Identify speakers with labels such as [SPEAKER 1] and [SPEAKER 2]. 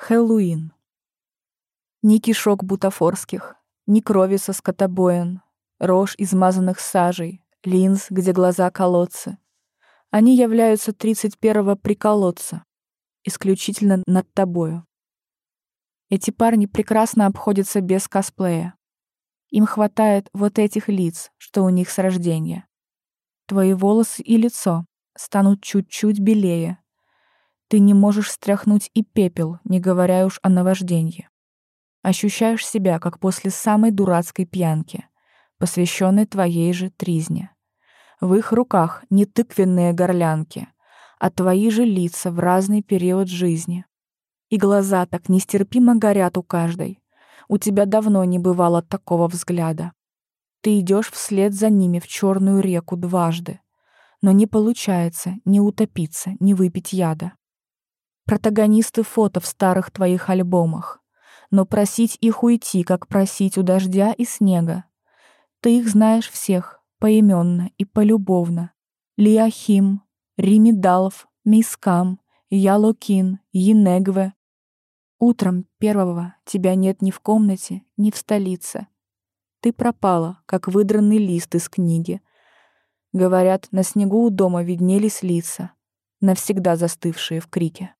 [SPEAKER 1] Хэллоуин. Ни кишок бутафорских, ни крови со скотобоин, рож, измазанных сажей, линз, где глаза колодцы. Они являются тридцать первого приколодца, исключительно над тобою. Эти парни прекрасно обходятся без косплея. Им хватает вот этих лиц, что у них с рождения. Твои волосы и лицо станут чуть-чуть белее, ты не можешь стряхнуть и пепел, не говоря уж о наваждении. Ощущаешь себя, как после самой дурацкой пьянки, посвященной твоей же тризне. В их руках не тыквенные горлянки, а твои же лица в разный период жизни. И глаза так нестерпимо горят у каждой. У тебя давно не бывало такого взгляда. Ты идешь вслед за ними в черную реку дважды, но не получается ни утопиться, ни выпить яда протагонисты фото в старых твоих альбомах. Но просить их уйти, как просить у дождя и снега. Ты их знаешь всех, поименно и полюбовно. Лиахим, Римидалов, Мискам, Ялокин, Енегве. Утром первого тебя нет ни в комнате, ни в столице. Ты пропала, как выдранный лист из книги. Говорят, на снегу у дома виднелись лица, навсегда застывшие в крике.